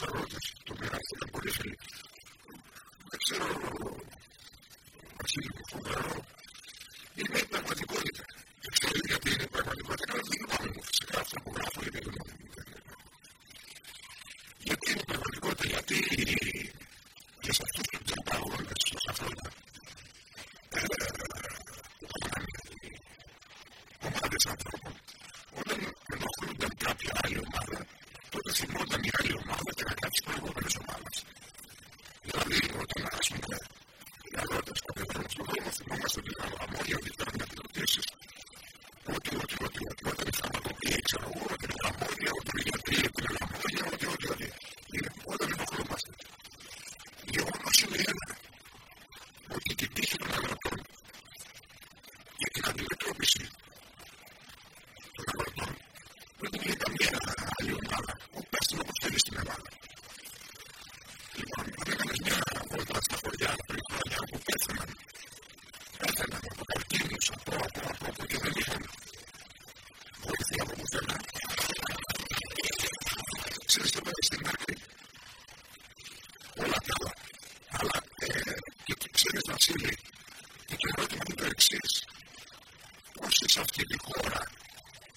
turtles την χώρα.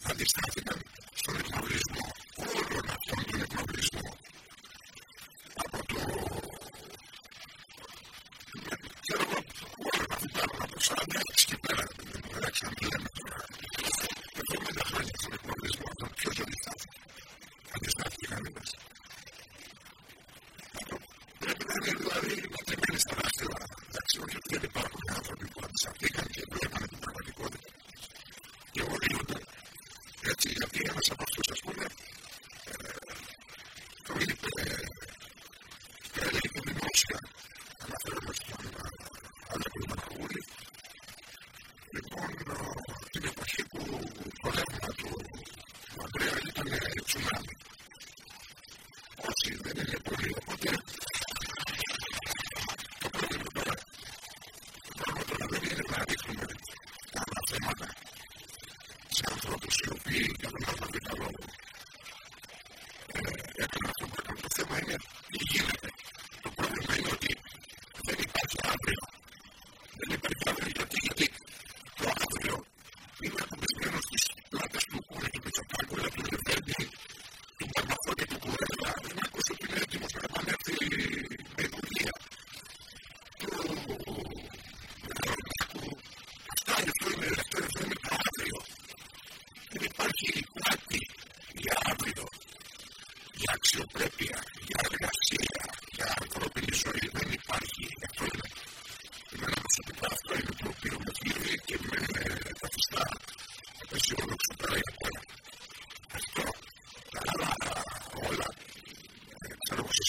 Αντιστάθηκαν στον εγνωρισμό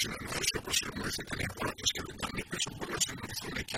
συνεννόηση όπως συνεννόηθηκαν οι πρώτες και δεν ήταν πίσω πολλές συνεννοηθούν εκεί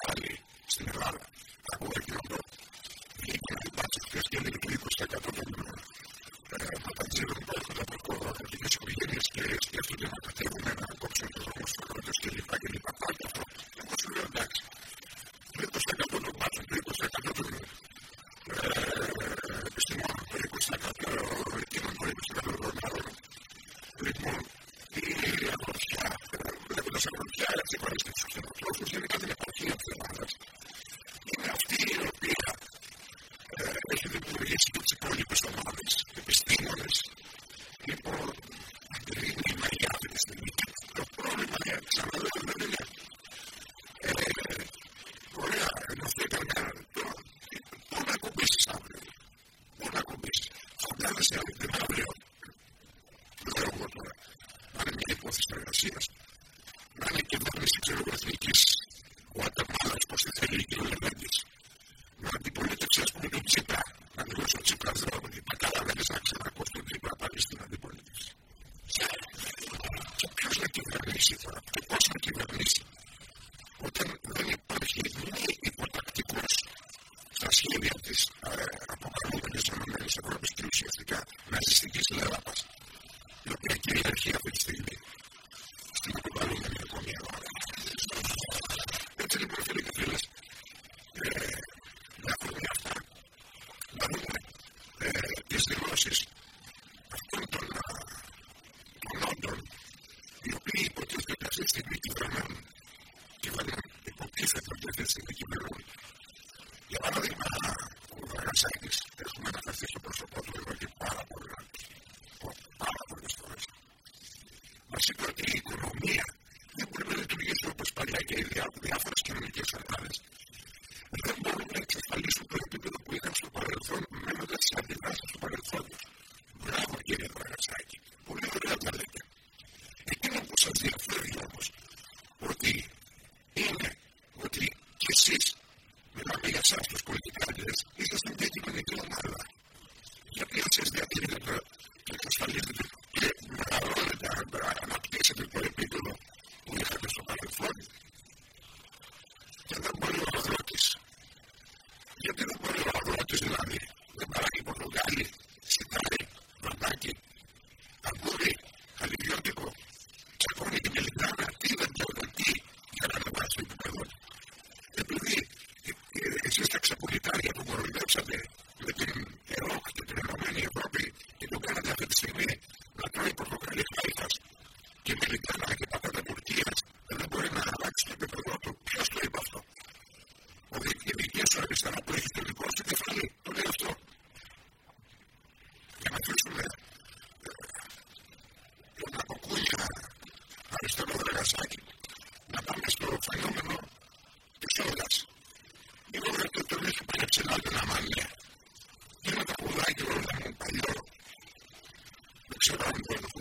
οργανώσεις αυτών των μονόντων οι οποίοι υποτίθεται αυτή τη στιγμή κυβερνούν. Κυβερνούν, υποτίθεται αυτή τη στιγμή κυβερνούν. She learned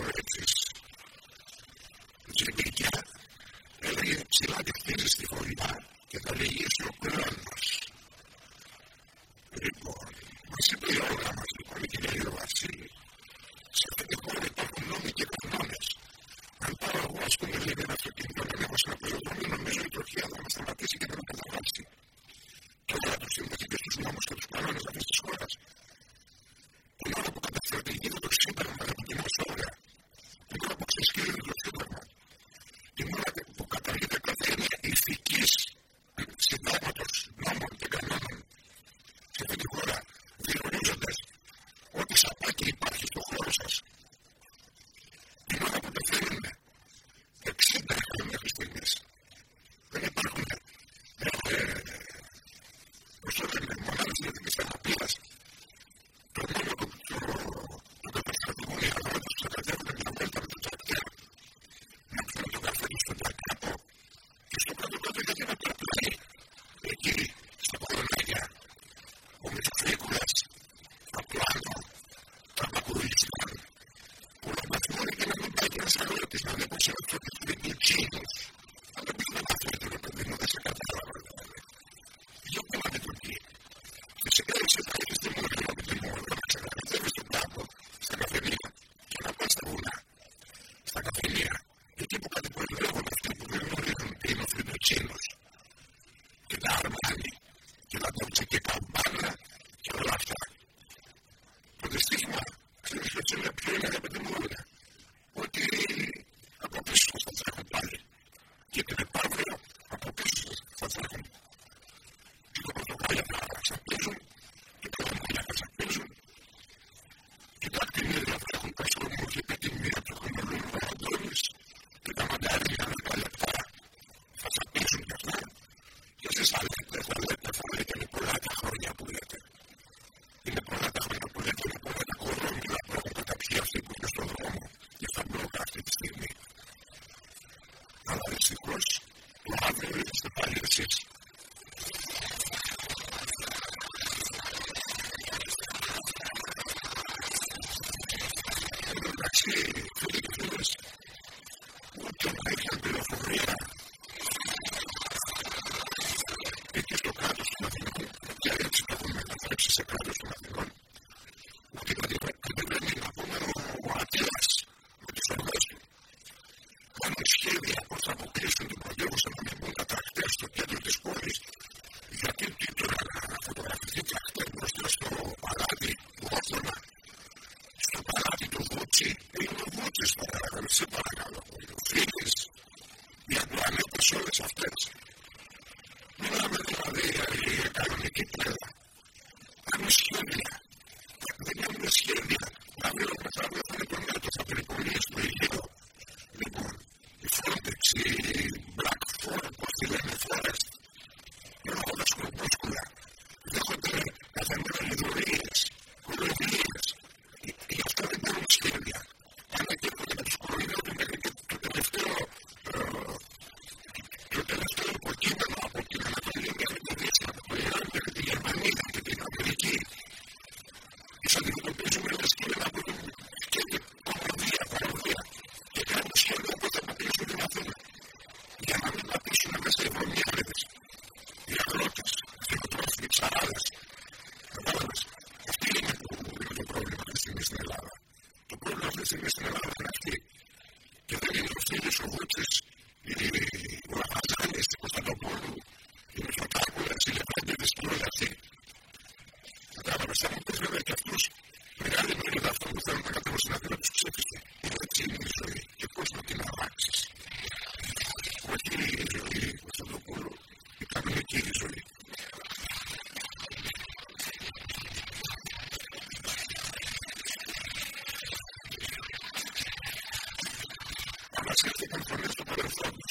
Παρακολουθώ του παρελθόντου.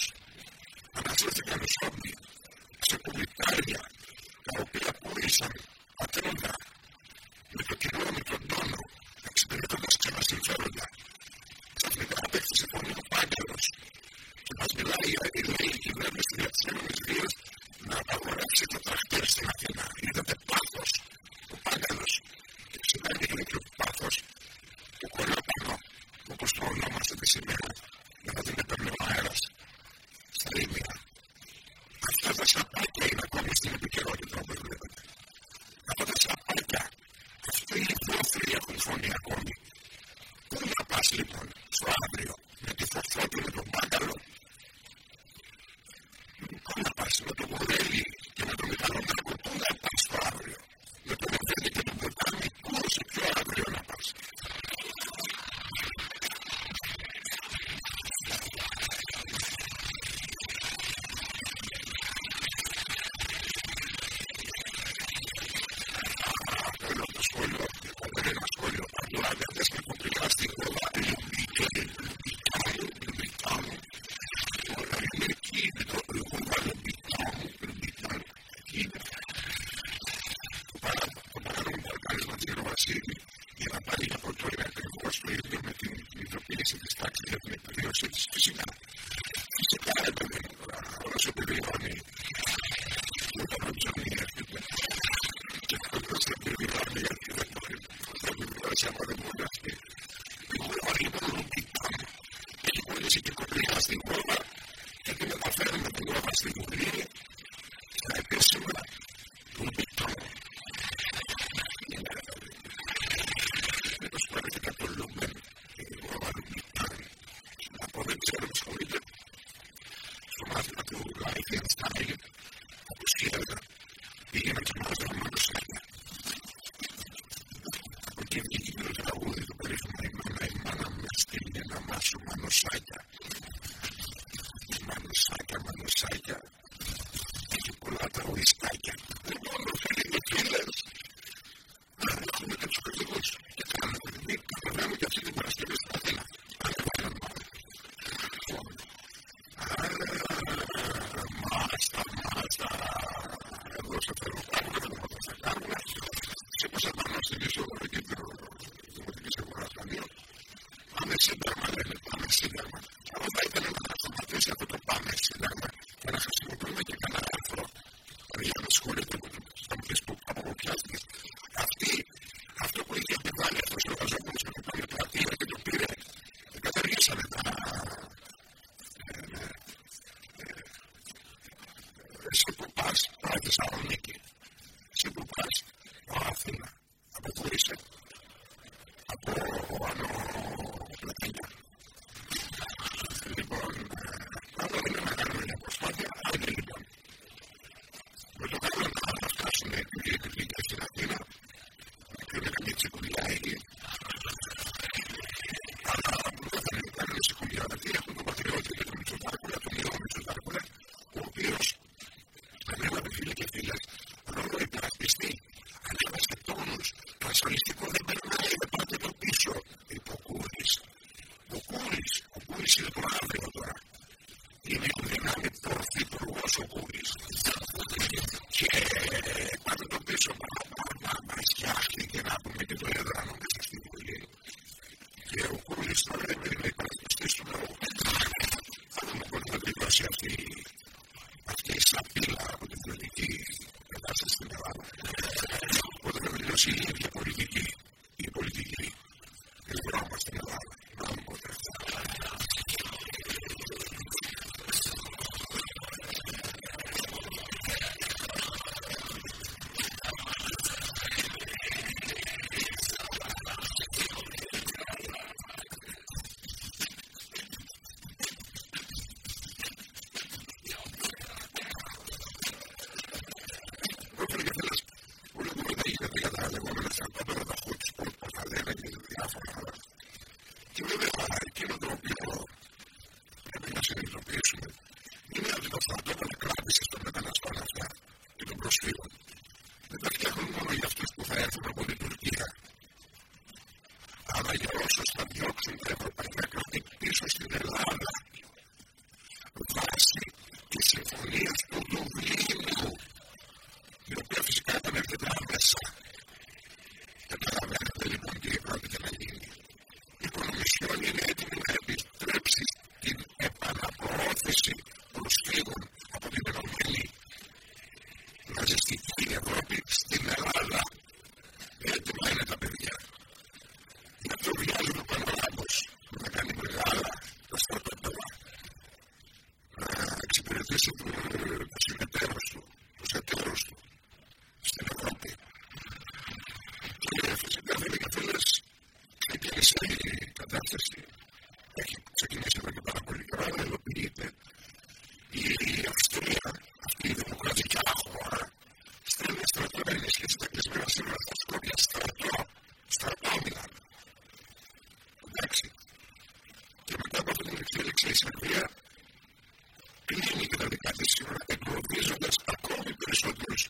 Ανασύρθηκαν οι σώμοι λοιπόν στο αύριο με τη Φοφότη με τον Μάκαλο η Σερβία, κλείνει και τα δικά της σύνορα, εγκλωβίζοντα ακόμη περισσότερους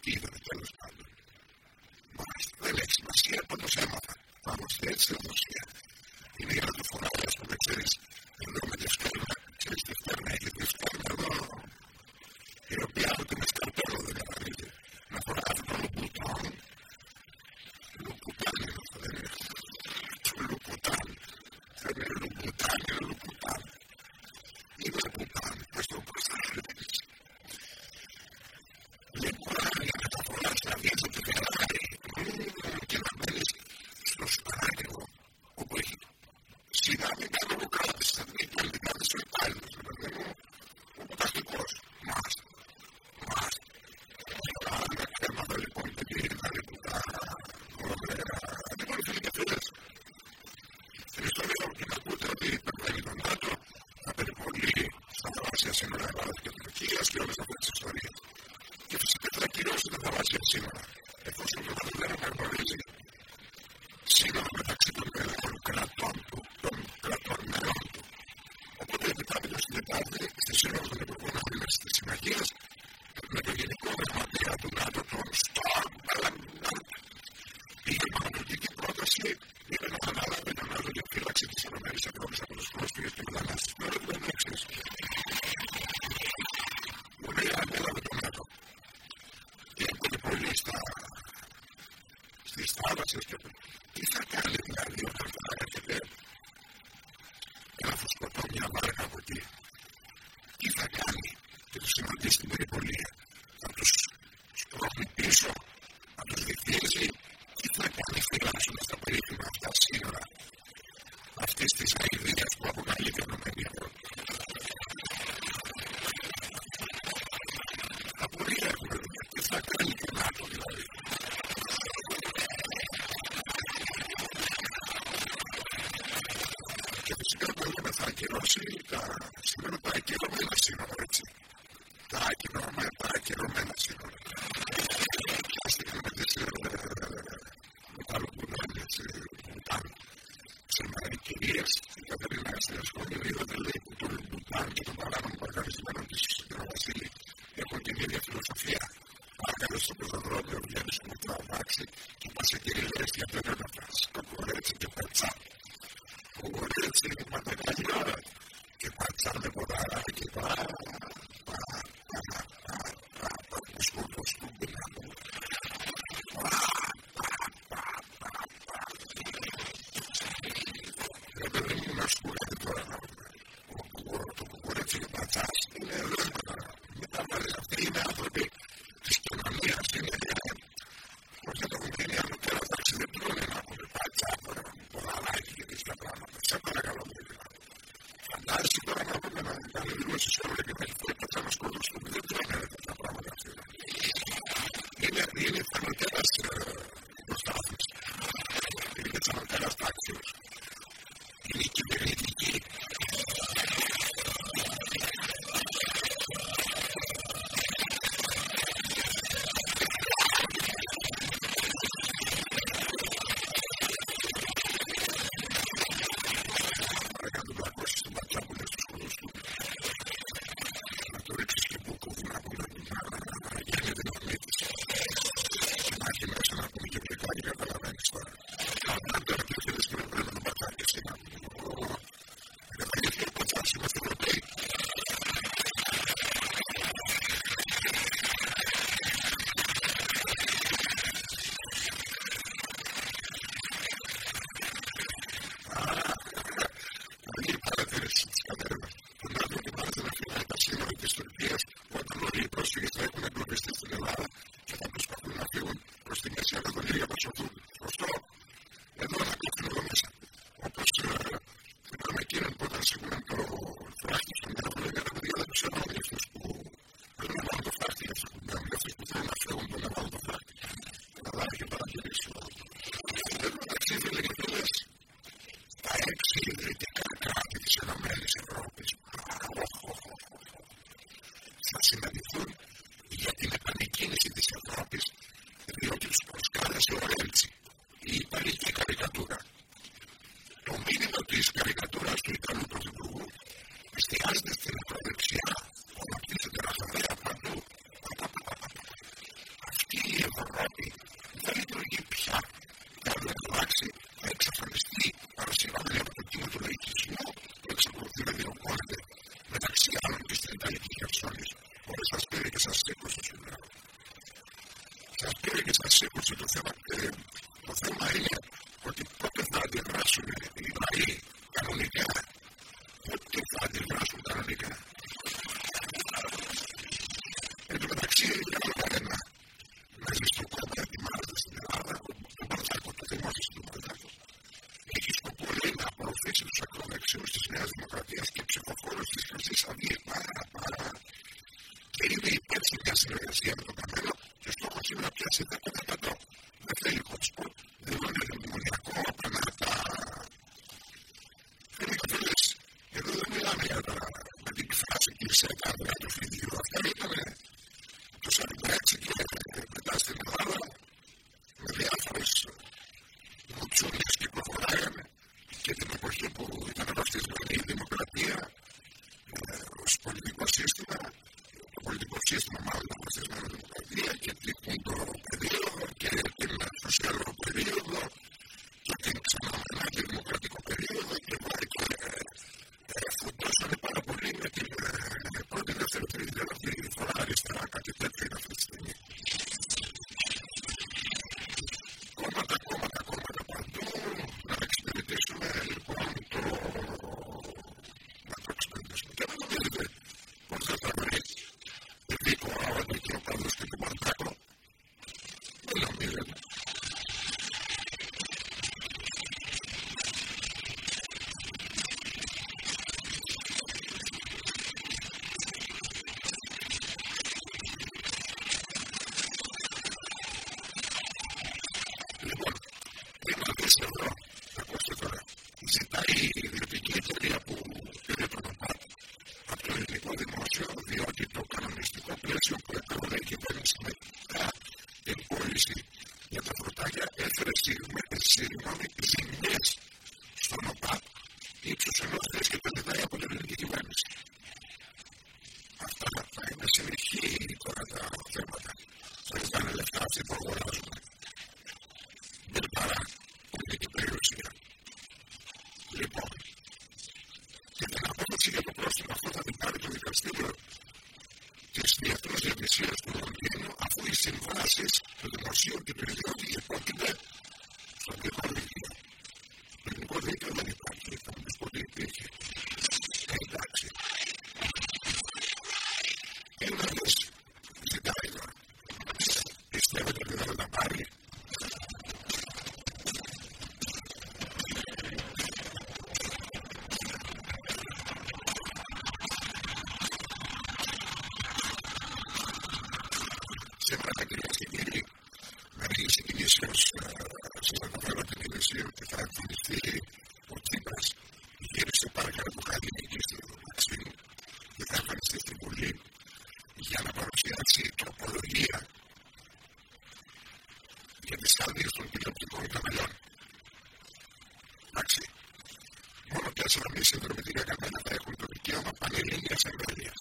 σκύλο τέλος πάντων. Δεν έχει σημασία πάντω έμαθα. Έτσι είναι το Είναι για να το φοράω, ας πούμε, ξέρεις, ενώ με τη στο προγράμμα δρόμο βγαίνει και και μας εκκαιριλέσει για Σας φίλε και σας έχω στο θέμα του θέματο είναι ότι πότε θα αντιδράσουν οι Μαροί κανονικά. Πότε θα αντιδράσουν κανονικά. Λοιπόν, δεν το δύσκολο, ακούστε τώρα. Ζητάει η εταιρεία που συνομιλήσει συνδρομητήρια καμένα θα έχουν το δικαίωμα πανελλήνιας εμβέλειας.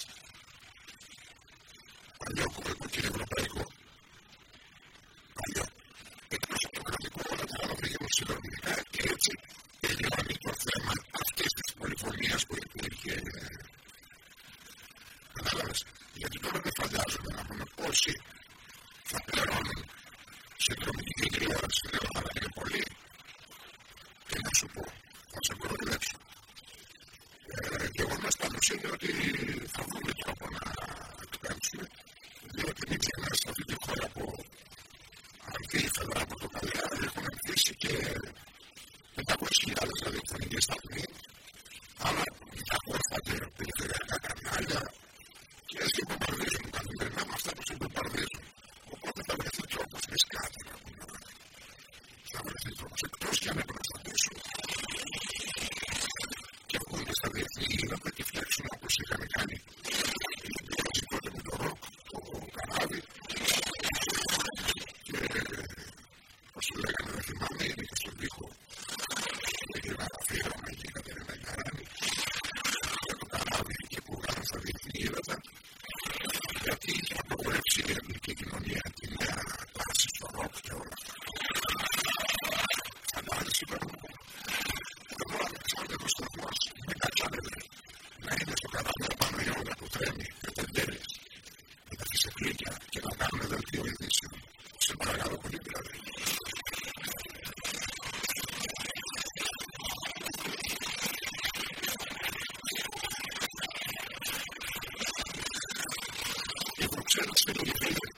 could have been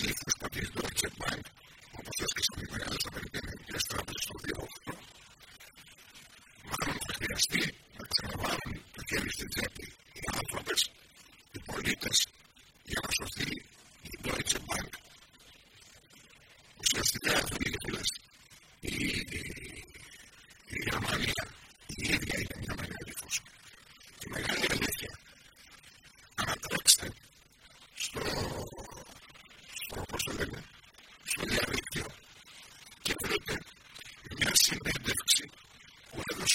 actually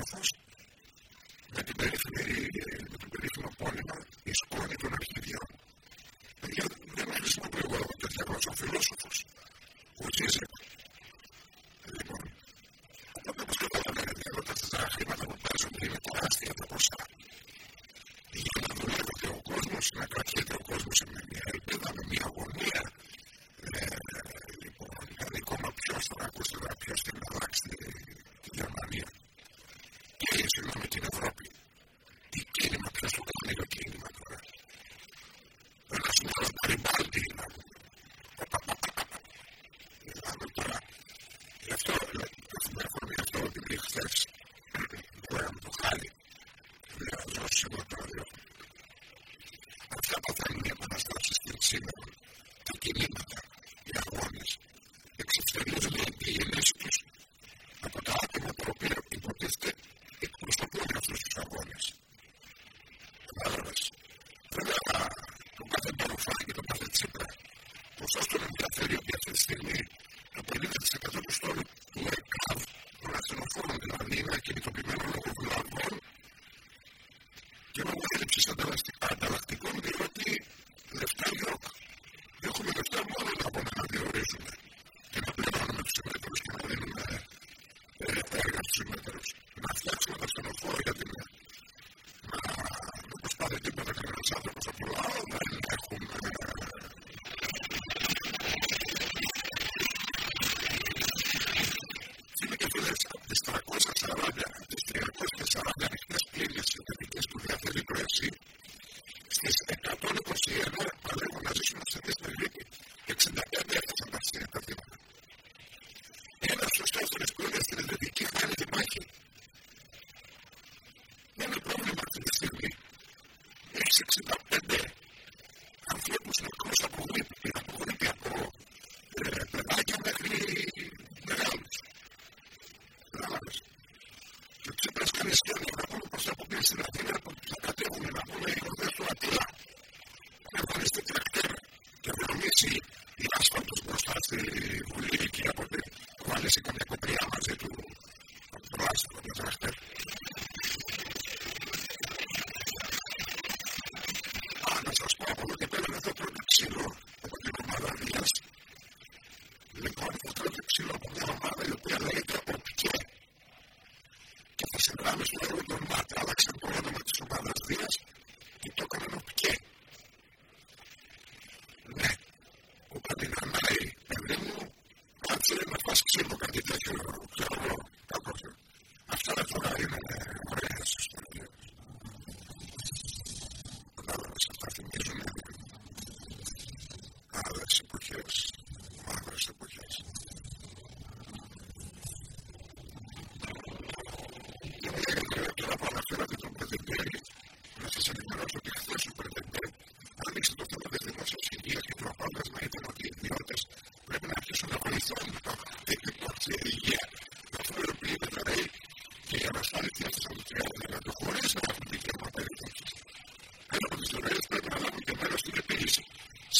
your first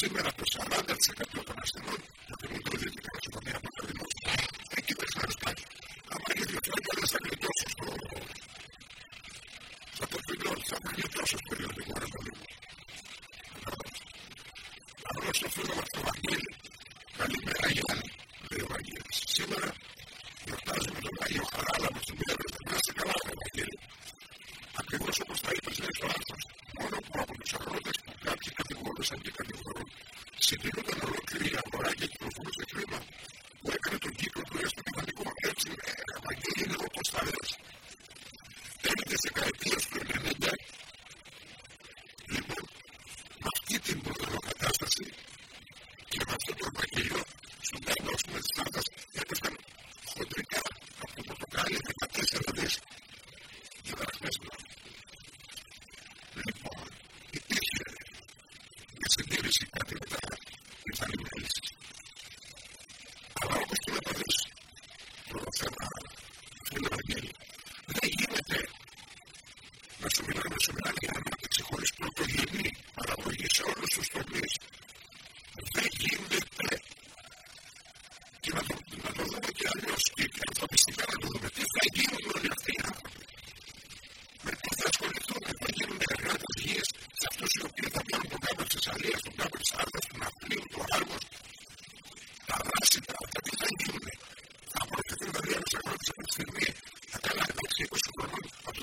Σήμερα το 40% των ασθενών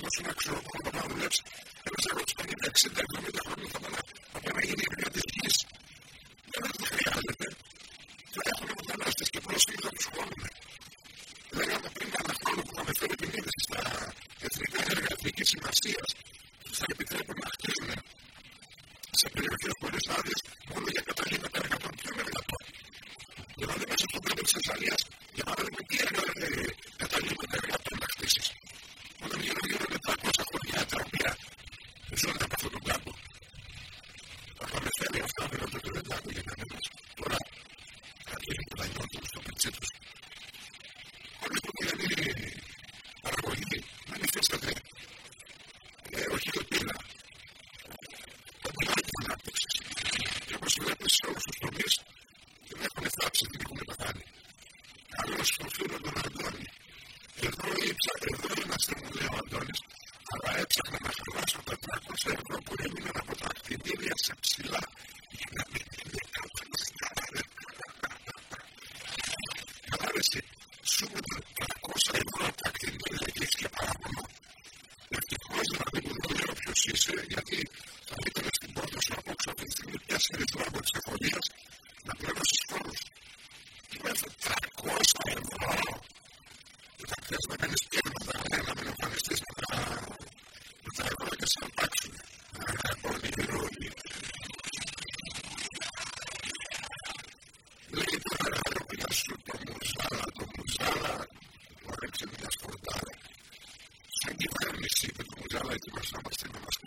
Όσο να εκφραστώ από το ظلام نفسي, θα μου ζητήσετε να εξετάζω με τα χρήματα που θα πάρω από το ظلام. Спасибо, что обо всем немножко